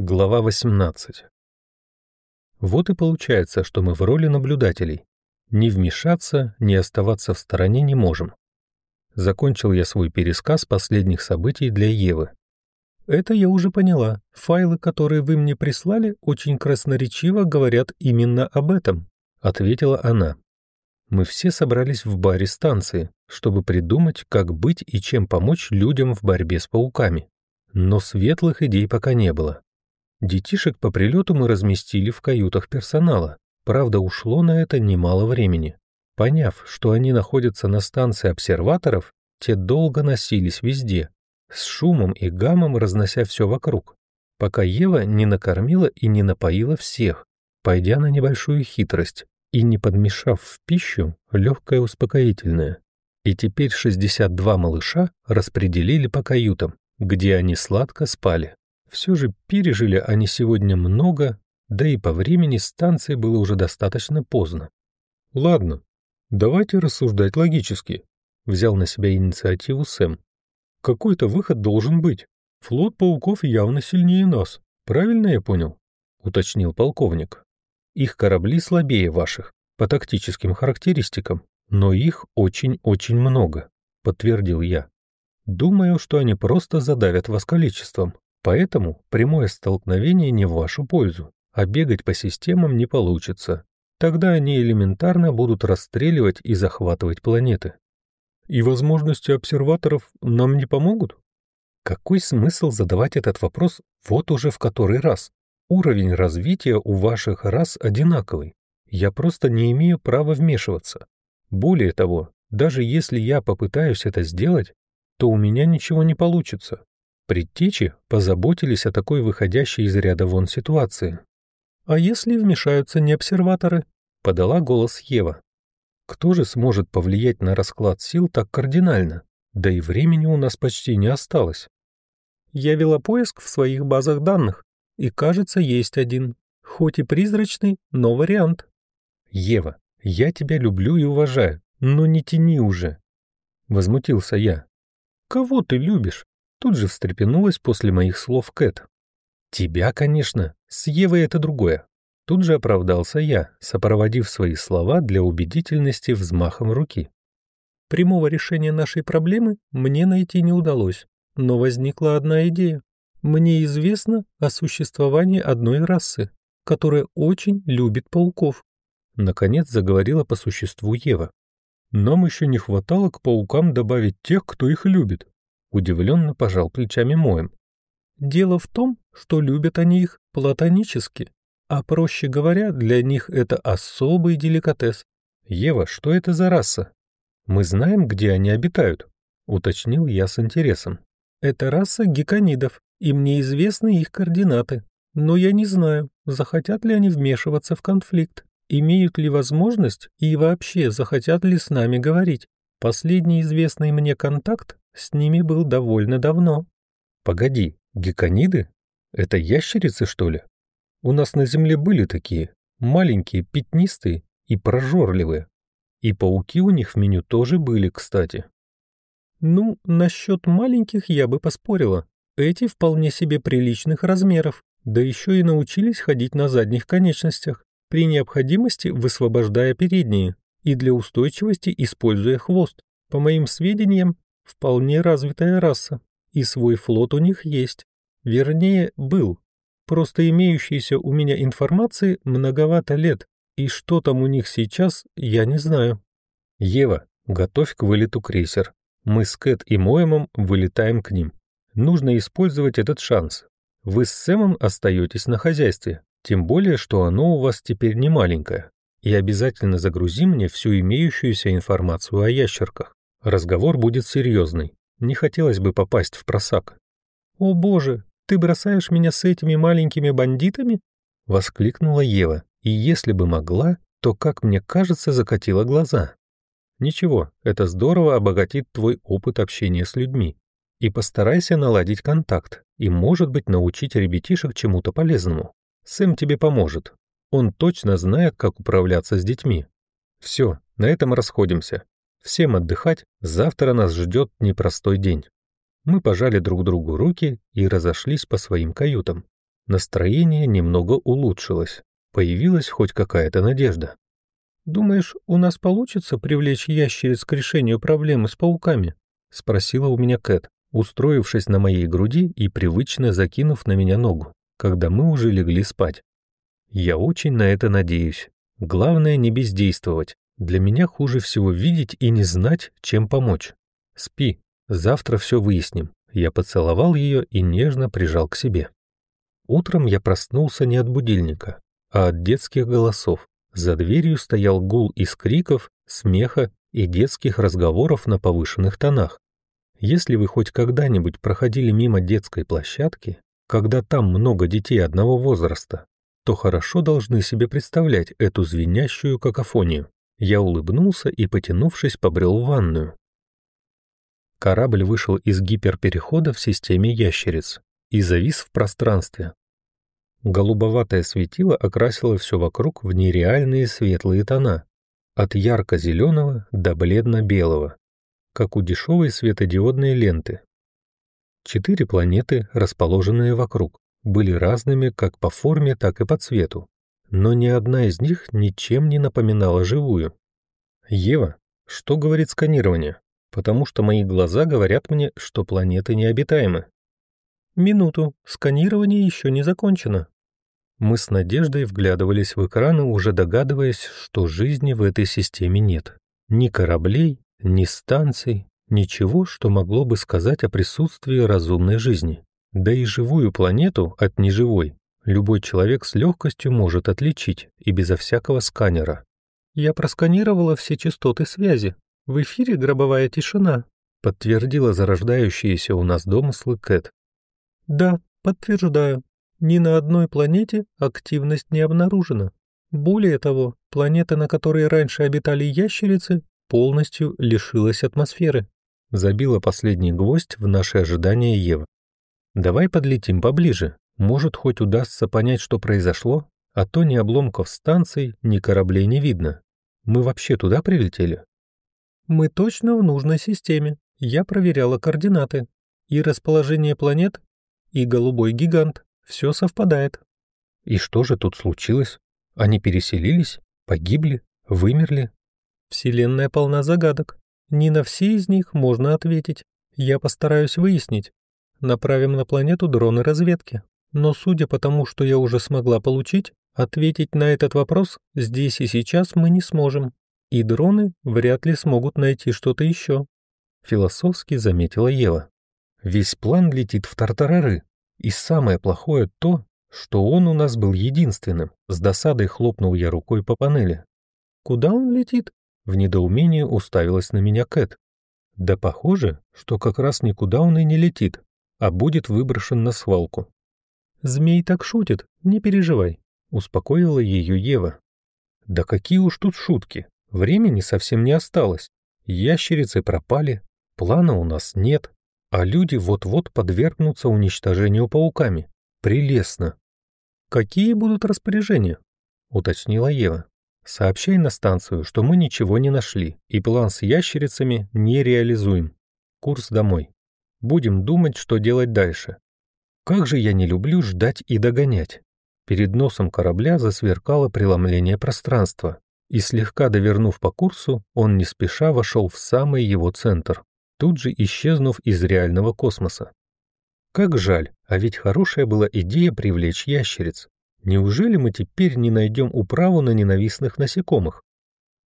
Глава 18. Вот и получается, что мы в роли наблюдателей. Не вмешаться, не оставаться в стороне не можем. Закончил я свой пересказ последних событий для Евы. Это я уже поняла. Файлы, которые вы мне прислали, очень красноречиво говорят именно об этом, ответила она. Мы все собрались в баре станции, чтобы придумать, как быть и чем помочь людям в борьбе с пауками. Но светлых идей пока не было. Детишек по прилету мы разместили в каютах персонала. Правда, ушло на это немало времени. Поняв, что они находятся на станции обсерваторов, те долго носились везде, с шумом и гамом разнося все вокруг, пока Ева не накормила и не напоила всех, пойдя на небольшую хитрость и не подмешав в пищу легкое успокоительное. И теперь 62 малыша распределили по каютам, где они сладко спали. Все же пережили они сегодня много, да и по времени станции было уже достаточно поздно. Ладно, давайте рассуждать логически, взял на себя инициативу Сэм. Какой-то выход должен быть. Флот пауков явно сильнее нас. Правильно я понял? уточнил полковник. Их корабли слабее ваших по тактическим характеристикам, но их очень-очень много, подтвердил я. Думаю, что они просто задавят вас количеством, Поэтому прямое столкновение не в вашу пользу, а бегать по системам не получится. Тогда они элементарно будут расстреливать и захватывать планеты. И возможности обсерваторов нам не помогут? Какой смысл задавать этот вопрос вот уже в который раз? Уровень развития у ваших рас одинаковый. Я просто не имею права вмешиваться. Более того, даже если я попытаюсь это сделать, то у меня ничего не получится. Предтечи позаботились о такой выходящей из ряда вон ситуации. «А если вмешаются не обсерваторы?» — подала голос Ева. «Кто же сможет повлиять на расклад сил так кардинально? Да и времени у нас почти не осталось». Я вела поиск в своих базах данных, и, кажется, есть один. Хоть и призрачный, но вариант. «Ева, я тебя люблю и уважаю, но не тяни уже!» Возмутился я. «Кого ты любишь?» Тут же встрепенулась после моих слов Кэт. «Тебя, конечно. С Евой это другое». Тут же оправдался я, сопроводив свои слова для убедительности взмахом руки. Прямого решения нашей проблемы мне найти не удалось, но возникла одна идея. Мне известно о существовании одной расы, которая очень любит пауков. Наконец заговорила по существу Ева. Нам еще не хватало к паукам добавить тех, кто их любит. Удивленно пожал плечами Моем. Дело в том, что любят они их платонически, а проще говоря, для них это особый деликатес. Ева, что это за раса? Мы знаем, где они обитают, уточнил я с интересом. Это раса геконидов, и мне известны их координаты. Но я не знаю, захотят ли они вмешиваться в конфликт, имеют ли возможность и вообще захотят ли с нами говорить. Последний известный мне контакт с ними был довольно давно. Погоди, гекониды? Это ящерицы, что ли? У нас на Земле были такие, маленькие, пятнистые и прожорливые. И пауки у них в меню тоже были, кстати. Ну, насчет маленьких я бы поспорила. Эти вполне себе приличных размеров, да еще и научились ходить на задних конечностях, при необходимости высвобождая передние, и для устойчивости используя хвост. По моим сведениям, вполне развитая раса, и свой флот у них есть. Вернее, был. Просто имеющейся у меня информации многовато лет, и что там у них сейчас, я не знаю. Ева, готовь к вылету крейсер. Мы с Кэт и Моемом вылетаем к ним. Нужно использовать этот шанс. Вы с Сэмом остаетесь на хозяйстве, тем более, что оно у вас теперь не маленькое. И обязательно загрузи мне всю имеющуюся информацию о ящерках. Разговор будет серьезный. Не хотелось бы попасть в просак. «О боже, ты бросаешь меня с этими маленькими бандитами?» — воскликнула Ева, и если бы могла, то, как мне кажется, закатила глаза. «Ничего, это здорово обогатит твой опыт общения с людьми. И постарайся наладить контакт, и, может быть, научить ребятишек чему-то полезному. Сэм тебе поможет. Он точно знает, как управляться с детьми. Все, на этом расходимся. Всем отдыхать, завтра нас ждет непростой день. Мы пожали друг другу руки и разошлись по своим каютам. Настроение немного улучшилось. Появилась хоть какая-то надежда. «Думаешь, у нас получится привлечь ящериц к решению проблемы с пауками?» — спросила у меня Кэт, устроившись на моей груди и привычно закинув на меня ногу, когда мы уже легли спать. «Я очень на это надеюсь. Главное не бездействовать. Для меня хуже всего видеть и не знать, чем помочь. Спи, завтра все выясним». Я поцеловал ее и нежно прижал к себе. Утром я проснулся не от будильника, а от детских голосов. За дверью стоял гул из криков, смеха и детских разговоров на повышенных тонах. Если вы хоть когда-нибудь проходили мимо детской площадки, когда там много детей одного возраста, то хорошо должны себе представлять эту звенящую какофонию. Я улыбнулся и, потянувшись, побрел в ванную. Корабль вышел из гиперперехода в системе ящериц и завис в пространстве. Голубоватое светило окрасило все вокруг в нереальные светлые тона, от ярко-зеленого до бледно-белого, как у дешевой светодиодной ленты. Четыре планеты, расположенные вокруг, были разными как по форме, так и по цвету, но ни одна из них ничем не напоминала живую. «Ева, что говорит сканирование?» потому что мои глаза говорят мне, что планеты необитаемы. Минуту, сканирование еще не закончено. Мы с Надеждой вглядывались в экраны, уже догадываясь, что жизни в этой системе нет. Ни кораблей, ни станций, ничего, что могло бы сказать о присутствии разумной жизни. Да и живую планету от неживой любой человек с легкостью может отличить и безо всякого сканера. Я просканировала все частоты связи, в эфире гробовая тишина», — подтвердила зарождающиеся у нас домыслы Кэт. «Да, подтверждаю. Ни на одной планете активность не обнаружена. Более того, планета, на которой раньше обитали ящерицы, полностью лишилась атмосферы», — забила последний гвоздь в наше ожидание Ева. «Давай подлетим поближе. Может, хоть удастся понять, что произошло, а то ни обломков станций, ни кораблей не видно. Мы вообще туда прилетели?» Мы точно в нужной системе. Я проверяла координаты. И расположение планет, и голубой гигант. Все совпадает. И что же тут случилось? Они переселились? Погибли? Вымерли? Вселенная полна загадок. Не на все из них можно ответить. Я постараюсь выяснить. Направим на планету дроны разведки. Но судя по тому, что я уже смогла получить, ответить на этот вопрос здесь и сейчас мы не сможем. И дроны вряд ли смогут найти что-то еще. Философски заметила Ева. Весь план летит в тартарары. И самое плохое то, что он у нас был единственным. С досадой хлопнул я рукой по панели. Куда он летит? В недоумении уставилась на меня Кэт. Да похоже, что как раз никуда он и не летит, а будет выброшен на свалку. Змей так шутит, не переживай, успокоила ее Ева. Да какие уж тут шутки, Времени совсем не осталось. Ящерицы пропали, плана у нас нет, а люди вот-вот подвергнутся уничтожению пауками. Прелестно. Какие будут распоряжения? Уточнила Ева. Сообщай на станцию, что мы ничего не нашли, и план с ящерицами не реализуем. Курс домой. Будем думать, что делать дальше. Как же я не люблю ждать и догонять. Перед носом корабля засверкало преломление пространства и слегка довернув по курсу, он не спеша вошел в самый его центр, тут же исчезнув из реального космоса. Как жаль, а ведь хорошая была идея привлечь ящериц. Неужели мы теперь не найдем управу на ненавистных насекомых?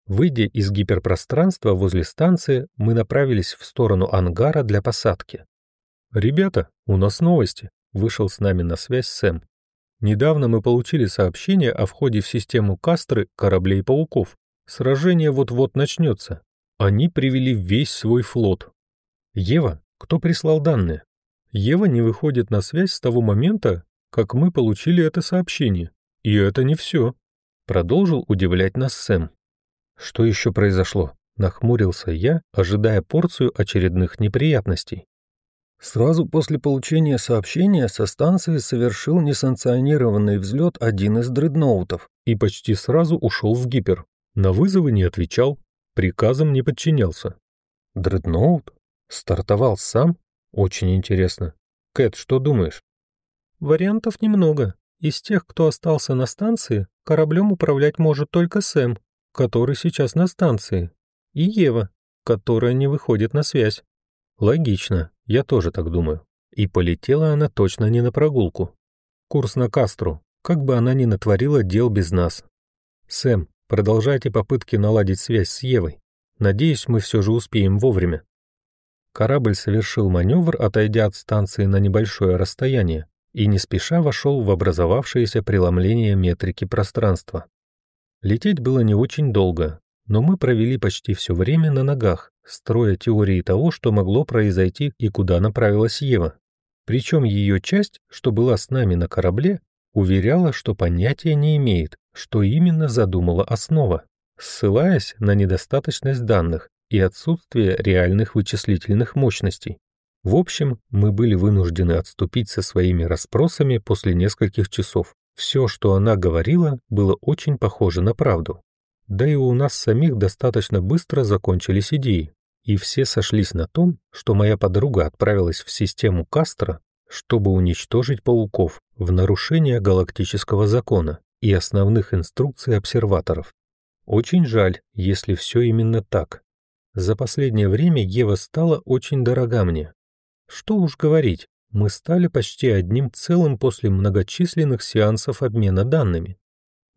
Выйдя из гиперпространства возле станции, мы направились в сторону ангара для посадки. «Ребята, у нас новости», — вышел с нами на связь Сэм. Недавно мы получили сообщение о входе в систему Кастры кораблей-пауков. Сражение вот-вот начнется. Они привели весь свой флот. Ева, кто прислал данные? Ева не выходит на связь с того момента, как мы получили это сообщение. И это не все. Продолжил удивлять нас Сэм. Что еще произошло? Нахмурился я, ожидая порцию очередных неприятностей. Сразу после получения сообщения со станции совершил несанкционированный взлет один из дредноутов и почти сразу ушел в гипер. На вызовы не отвечал, приказам не подчинялся. Дредноут? Стартовал сам? Очень интересно. Кэт, что думаешь? Вариантов немного. Из тех, кто остался на станции, кораблем управлять может только Сэм, который сейчас на станции, и Ева, которая не выходит на связь. Логично, я тоже так думаю. И полетела она точно не на прогулку. Курс на Кастру, как бы она ни натворила дел без нас. Сэм, продолжайте попытки наладить связь с Евой. Надеюсь, мы все же успеем вовремя. Корабль совершил маневр, отойдя от станции на небольшое расстояние, и не спеша вошел в образовавшееся преломление метрики пространства. Лететь было не очень долго, но мы провели почти все время на ногах, строя теории того, что могло произойти и куда направилась Ева. Причем ее часть, что была с нами на корабле, уверяла, что понятия не имеет, что именно задумала основа, ссылаясь на недостаточность данных и отсутствие реальных вычислительных мощностей. В общем, мы были вынуждены отступить со своими расспросами после нескольких часов. Все, что она говорила, было очень похоже на правду. Да и у нас самих достаточно быстро закончились идеи, и все сошлись на том, что моя подруга отправилась в систему Кастро, чтобы уничтожить пауков в нарушение галактического закона и основных инструкций обсерваторов. Очень жаль, если все именно так. За последнее время Ева стала очень дорога мне, что уж говорить, мы стали почти одним целым после многочисленных сеансов обмена данными.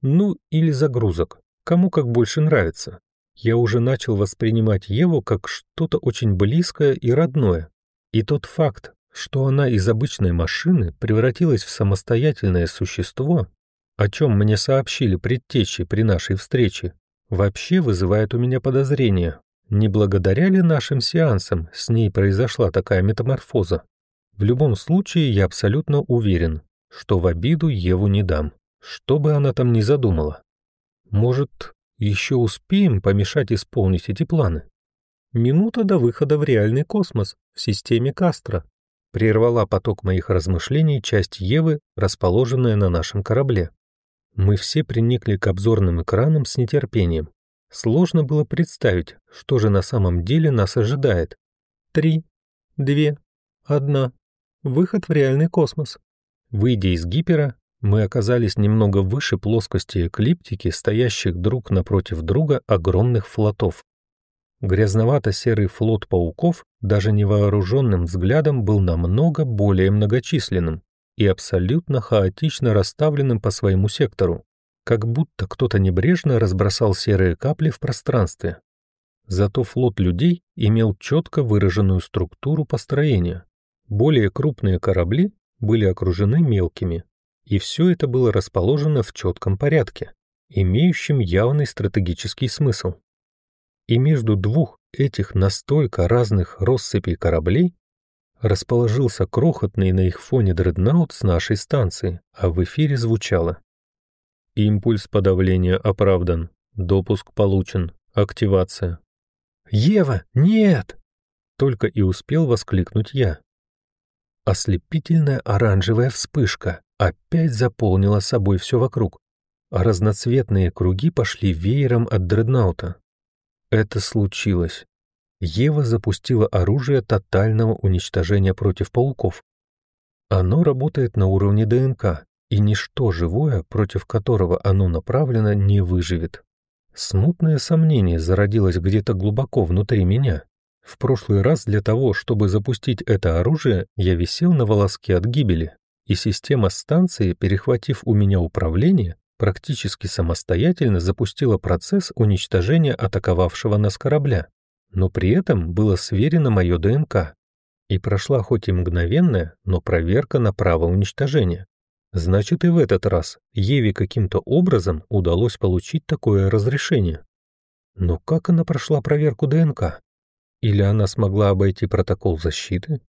Ну, или загрузок, кому как больше нравится. Я уже начал воспринимать Еву как что-то очень близкое и родное. И тот факт, что она из обычной машины превратилась в самостоятельное существо, о чем мне сообщили предтечи при нашей встрече, вообще вызывает у меня подозрения, не благодаря ли нашим сеансам с ней произошла такая метаморфоза? В любом случае, я абсолютно уверен, что в обиду Еву не дам, что бы она там ни задумала. Может, еще успеем помешать исполнить эти планы? Минута до выхода в реальный космос в системе Кастро прервала поток моих размышлений часть Евы, расположенная на нашем корабле. Мы все приникли к обзорным экранам с нетерпением. Сложно было представить, что же на самом деле нас ожидает. Три, две, одна. Выход в реальный космос. Выйдя из гипера, мы оказались немного выше плоскости эклиптики, стоящих друг напротив друга огромных флотов. Грязновато-серый флот пауков даже невооруженным взглядом был намного более многочисленным и абсолютно хаотично расставленным по своему сектору как будто кто-то небрежно разбросал серые капли в пространстве. Зато флот людей имел четко выраженную структуру построения. Более крупные корабли были окружены мелкими, и все это было расположено в четком порядке, имеющем явный стратегический смысл. И между двух этих настолько разных россыпей кораблей расположился крохотный на их фоне дреднаут с нашей станции, а в эфире звучало Импульс подавления оправдан. Допуск получен. Активация. «Ева, нет!» Только и успел воскликнуть я. Ослепительная оранжевая вспышка опять заполнила собой все вокруг, разноцветные круги пошли веером от дреднаута. Это случилось. Ева запустила оружие тотального уничтожения против пауков. Оно работает на уровне ДНК, и ничто живое, против которого оно направлено, не выживет. Смутное сомнение зародилось где-то глубоко внутри меня. В прошлый раз для того, чтобы запустить это оружие, я висел на волоске от гибели, и система станции, перехватив у меня управление, практически самостоятельно запустила процесс уничтожения атаковавшего нас корабля. Но при этом было сверено мое ДНК, и прошла хоть и мгновенная, но проверка на право уничтожения. Значит, и в этот раз Еве каким-то образом удалось получить такое разрешение. Но как она прошла проверку ДНК? Или она смогла обойти протокол защиты?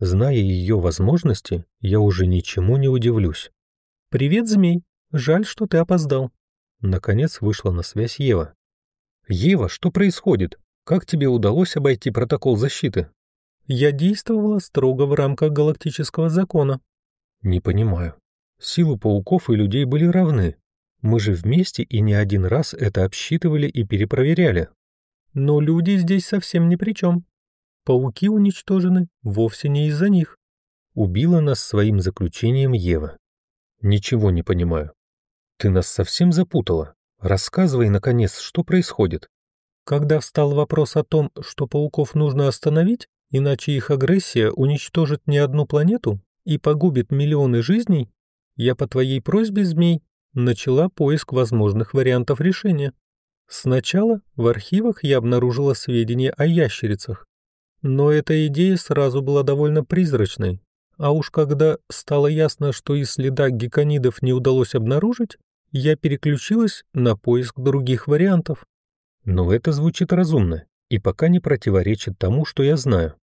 Зная ее возможности, я уже ничему не удивлюсь. «Привет, змей. Жаль, что ты опоздал». Наконец вышла на связь Ева. «Ева, что происходит? Как тебе удалось обойти протокол защиты?» «Я действовала строго в рамках галактического закона». «Не понимаю. Силы пауков и людей были равны. Мы же вместе и не один раз это обсчитывали и перепроверяли. Но люди здесь совсем ни при чем. Пауки уничтожены вовсе не из-за них. убила нас своим заключением Ева. Ничего не понимаю. Ты нас совсем запутала. Рассказывай, наконец, что происходит. Когда встал вопрос о том, что пауков нужно остановить, иначе их агрессия уничтожит не одну планету и погубит миллионы жизней, я по твоей просьбе, змей, начала поиск возможных вариантов решения. Сначала в архивах я обнаружила сведения о ящерицах, но эта идея сразу была довольно призрачной, а уж когда стало ясно, что и следа геконидов не удалось обнаружить, я переключилась на поиск других вариантов. Но это звучит разумно и пока не противоречит тому, что я знаю.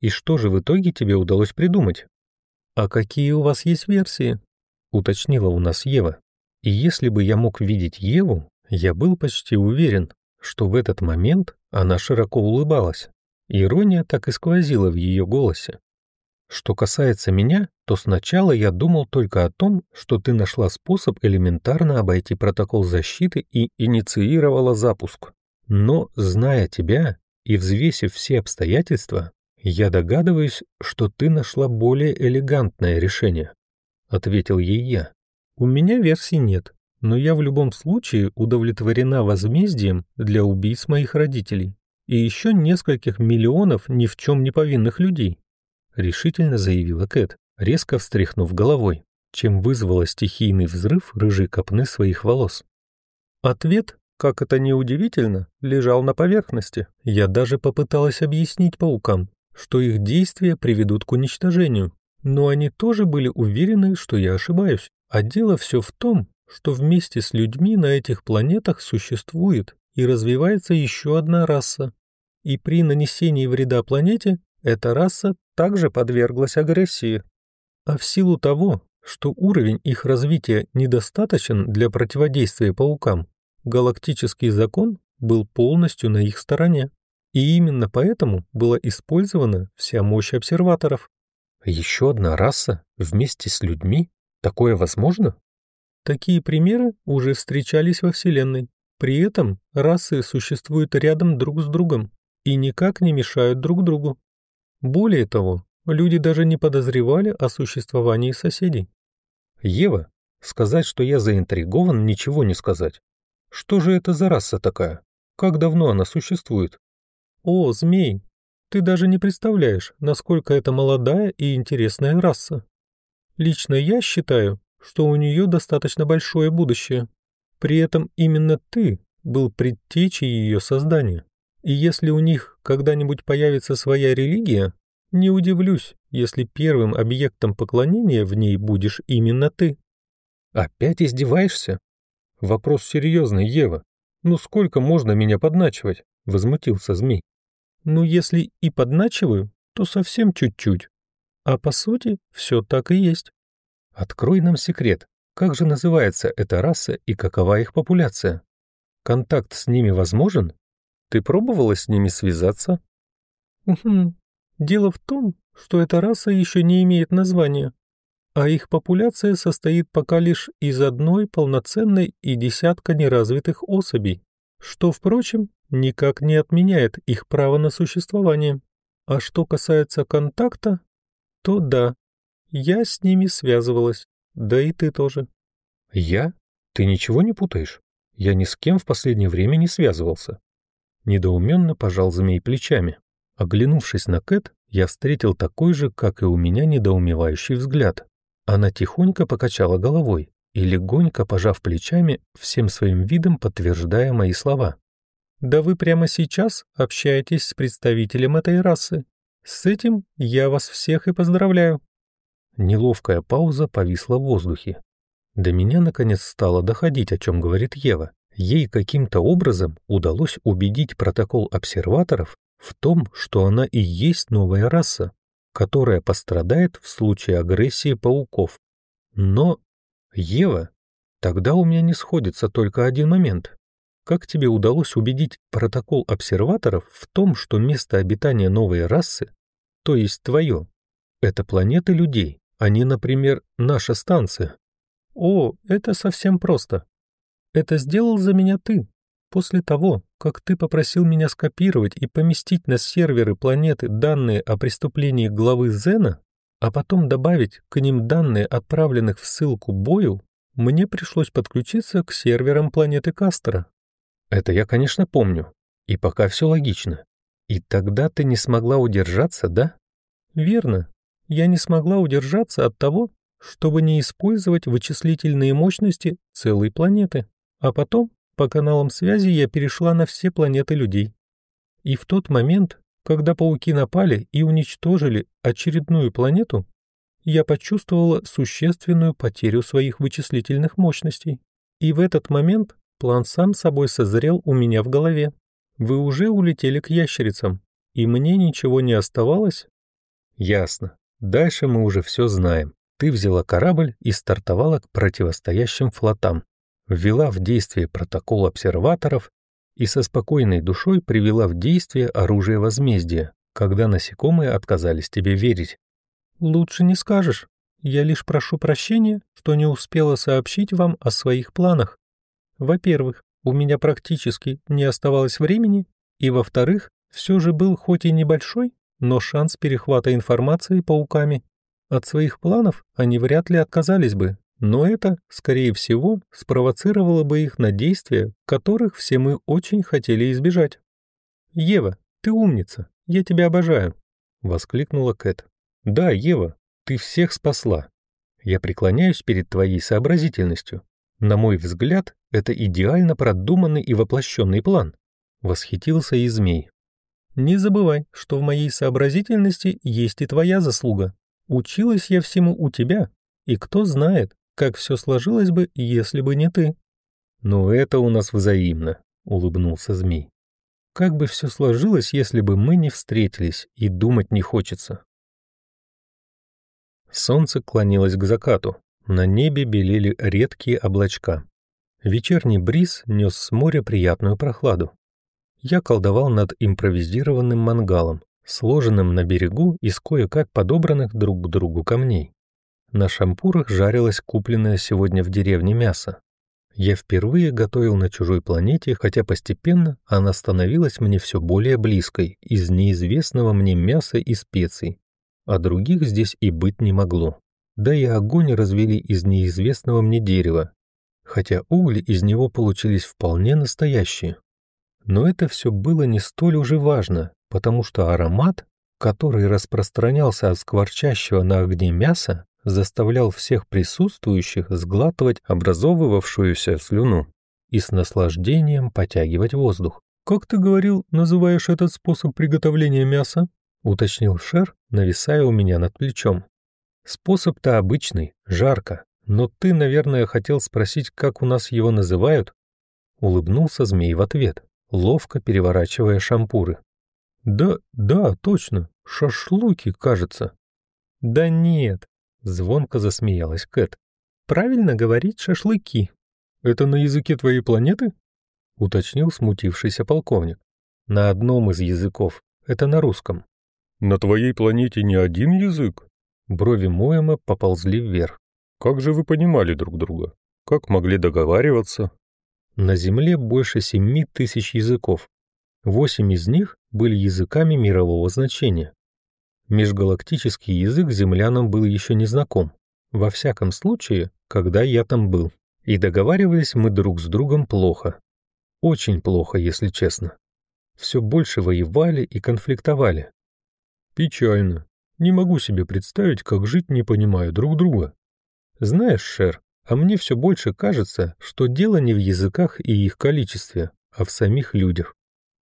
И что же в итоге тебе удалось придумать? А какие у вас есть версии? Уточнила у нас Ева. И если бы я мог видеть Еву, я был почти уверен, что в этот момент она широко улыбалась. Ирония так и сквозила в ее голосе. Что касается меня, то сначала я думал только о том, что ты нашла способ элементарно обойти протокол защиты и инициировала запуск. Но, зная тебя и взвесив все обстоятельства, я догадываюсь, что ты нашла более элегантное решение, — ответил ей я. У меня версий нет, но я в любом случае удовлетворена возмездием для убийц моих родителей и еще нескольких миллионов ни в чем не повинных людей. — решительно заявила Кэт, резко встряхнув головой, чем вызвала стихийный взрыв рыжей копны своих волос. Ответ, как это ни удивительно, лежал на поверхности. Я даже попыталась объяснить паукам, что их действия приведут к уничтожению, но они тоже были уверены, что я ошибаюсь. А дело все в том, что вместе с людьми на этих планетах существует и развивается еще одна раса. И при нанесении вреда планете эта раса также подверглась агрессии. А в силу того, что уровень их развития недостаточен для противодействия паукам, галактический закон был полностью на их стороне. И именно поэтому была использована вся мощь обсерваторов. Еще одна раса вместе с людьми? Такое возможно? Такие примеры уже встречались во Вселенной. При этом расы существуют рядом друг с другом и никак не мешают друг другу. Более того, люди даже не подозревали о существовании соседей. Ева, сказать, что я заинтригован, ничего не сказать. Что же это за раса такая? Как давно она существует? О, змей, ты даже не представляешь, насколько это молодая и интересная раса. Лично я считаю, что у нее достаточно большое будущее. При этом именно ты был предтечей ее создания. И если у них когда-нибудь появится своя религия, не удивлюсь, если первым объектом поклонения в ней будешь именно ты. Опять издеваешься? Вопрос серьезный, Ева. Ну сколько можно меня подначивать? Возмутился змей. Ну если и подначиваю, то совсем чуть-чуть. А по сути, все так и есть. Открой нам секрет. Как же называется эта раса и какова их популяция? Контакт с ними возможен? Ты пробовала с ними связаться? Дело в том, что эта раса еще не имеет названия, а их популяция состоит пока лишь из одной полноценной и десятка неразвитых особей, что, впрочем, никак не отменяет их право на существование. А что касается контакта, то да, я с ними связывалась, да и ты тоже. Я? Ты ничего не путаешь? Я ни с кем в последнее время не связывался. Недоуменно пожал змей плечами. Оглянувшись на Кэт, я встретил такой же, как и у меня, недоумевающий взгляд. Она тихонько покачала головой и, легонько пожав плечами, всем своим видом подтверждая мои слова. «Да вы прямо сейчас общаетесь с представителем этой расы. С этим я вас всех и поздравляю». Неловкая пауза повисла в воздухе. До меня наконец стало доходить, о чем говорит Ева. Ей каким-то образом удалось убедить протокол обсерваторов в том, что она и есть новая раса, которая пострадает в случае агрессии пауков. Но, Ева, тогда у меня не сходится только один момент. Как тебе удалось убедить протокол обсерваторов в том, что место обитания новой расы, то есть твое, это планеты людей, не, например, наша станция? О, это совсем просто. Это сделал за меня ты. После того, как ты попросил меня скопировать и поместить на серверы планеты данные о преступлении главы Зена, а потом добавить к ним данные отправленных в ссылку Бою, мне пришлось подключиться к серверам планеты Кастера. Это я, конечно, помню. И пока все логично. И тогда ты не смогла удержаться, да? Верно. Я не смогла удержаться от того, чтобы не использовать вычислительные мощности целой планеты. А потом по каналам связи я перешла на все планеты людей. И в тот момент, когда пауки напали и уничтожили очередную планету, я почувствовала существенную потерю своих вычислительных мощностей. И в этот момент план сам собой созрел у меня в голове. Вы уже улетели к ящерицам, и мне ничего не оставалось? Ясно. Дальше мы уже все знаем. Ты взяла корабль и стартовала к противостоящим флотам, ввела в действие протокол обсерваторов и со спокойной душой привела в действие оружие возмездия, когда насекомые отказались тебе верить. Лучше не скажешь. Я лишь прошу прощения, что не успела сообщить вам о своих планах. Во-первых, у меня практически не оставалось времени, и во-вторых, все же был хоть и небольшой, но шанс перехвата информации пауками. От своих планов они вряд ли отказались бы, но это, скорее всего, спровоцировало бы их на действия, которых все мы очень хотели избежать. «Ева, ты умница, я тебя обожаю», — воскликнула Кэт. «Да, Ева, ты всех спасла. Я преклоняюсь перед твоей сообразительностью. На мой взгляд, это идеально продуманный и воплощенный план», — восхитился и змей. «Не забывай, что в моей сообразительности есть и твоя заслуга. Училась я всему у тебя, и кто знает, как все сложилось бы, если бы не ты». «Но это у нас взаимно», — улыбнулся змей. «Как бы все сложилось, если бы мы не встретились, и думать не хочется». Солнце клонилось к закату, на небе белели редкие облачка. Вечерний бриз нес с моря приятную прохладу. Я колдовал над импровизированным мангалом, сложенным на берегу из кое-как подобранных друг к другу камней. На шампурах жарилось купленное сегодня в деревне мясо. Я впервые готовил на чужой планете, хотя постепенно она становилась мне все более близкой из неизвестного мне мяса и специй, а других здесь и быть не могло. Да и огонь развели из неизвестного мне дерева, хотя угли из него получились вполне настоящие. Но это все было не столь уже важно, потому что аромат, который распространялся от скворчащего на огне мяса, заставлял всех присутствующих сглатывать образовывавшуюся слюну и с наслаждением потягивать воздух. «Как ты говорил, называешь этот способ приготовления мяса?» — уточнил Шер, нависая у меня над плечом. «Способ-то обычный, жарко, но ты, наверное, хотел спросить, как у нас его называют?» Улыбнулся змей в ответ, ловко переворачивая шампуры. «Да, да, точно, шашлыки, кажется». «Да нет, Звонко засмеялась Кэт. «Правильно говорить шашлыки». «Это на языке твоей планеты?» Уточнил смутившийся полковник. «На одном из языков. Это на русском». «На твоей планете не один язык?» Брови Моэма поползли вверх. «Как же вы понимали друг друга? Как могли договариваться?» На Земле больше семи тысяч языков. Восемь из них были языками мирового значения. Межгалактический язык землянам был еще не знаком. Во всяком случае, когда я там был. И договаривались мы друг с другом плохо. Очень плохо, если честно. Все больше воевали и конфликтовали. Печально. Не могу себе представить, как жить, не понимая друг друга. Знаешь, Шер, а мне все больше кажется, что дело не в языках и их количестве, а в самих людях.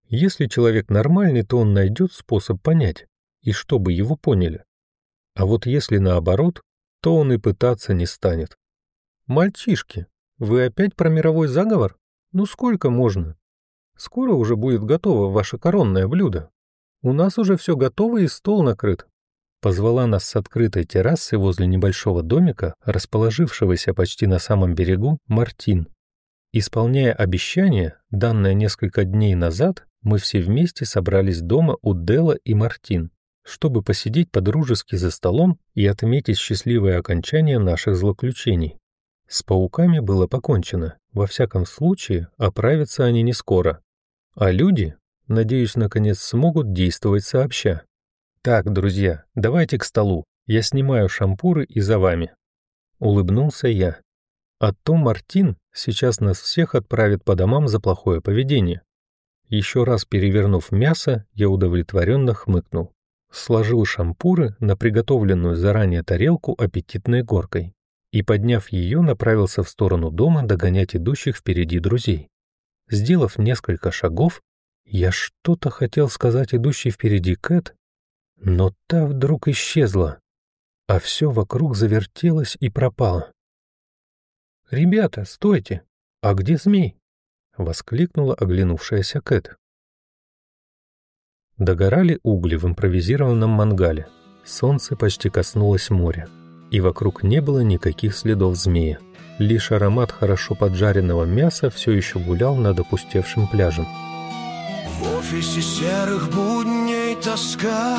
Если человек нормальный, то он найдет способ понять, и чтобы его поняли. А вот если наоборот, то он и пытаться не станет. «Мальчишки, вы опять про мировой заговор? Ну сколько можно? Скоро уже будет готово ваше коронное блюдо. У нас уже все готово и стол накрыт». Позвала нас с открытой террасы возле небольшого домика, расположившегося почти на самом берегу, Мартин. Исполняя обещание, данное несколько дней назад, мы все вместе собрались дома у Дела и Мартин чтобы посидеть по-дружески за столом и отметить счастливое окончание наших злоключений. С пауками было покончено, во всяком случае, оправятся они не скоро. А люди, надеюсь, наконец смогут действовать сообща. Так, друзья, давайте к столу. Я снимаю шампуры и за вами. Улыбнулся я. А то Мартин сейчас нас всех отправит по домам за плохое поведение. Еще раз перевернув мясо, я удовлетворенно хмыкнул. Сложил шампуры на приготовленную заранее тарелку аппетитной горкой и, подняв ее, направился в сторону дома догонять идущих впереди друзей. Сделав несколько шагов, я что-то хотел сказать идущей впереди Кэт, но та вдруг исчезла, а все вокруг завертелось и пропало. «Ребята, стойте! А где змей?» — воскликнула оглянувшаяся Кэт. Догорали угли в импровизированном мангале. Солнце почти коснулось моря, и вокруг не было никаких следов змея. Лишь аромат хорошо поджаренного мяса все еще гулял над опустевшим пляжем. В офисе серых будней тоска.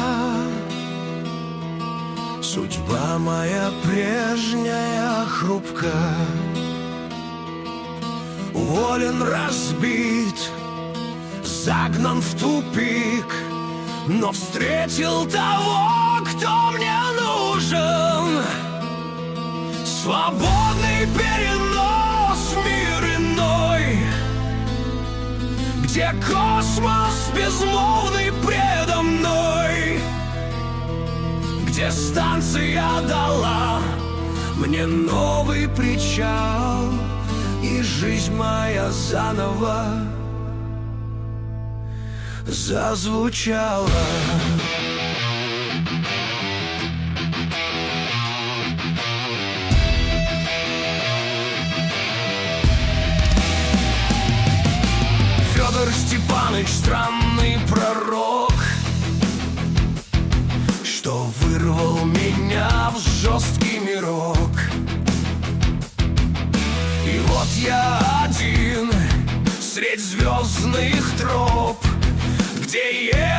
Судьба моя прежняя хрупка. Уволен, разбит, загнан в тупик — но встретил того, кто мне нужен. Свободный перенос где космос безмолвный предо мной, где станция дала мне новый причал, и жизнь моя заново зазвучала. Степанович странный пророк, что вырвал меня в жесткий мирок. И вот я один средь звездных троп где Ева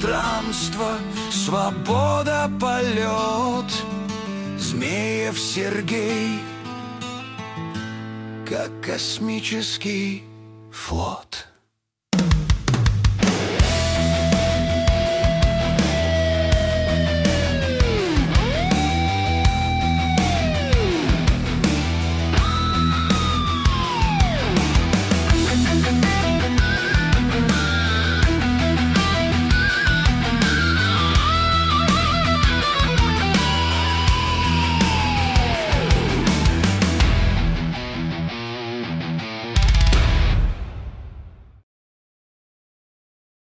пространство, свобода, полет, Змеев Сергей, как космический флот.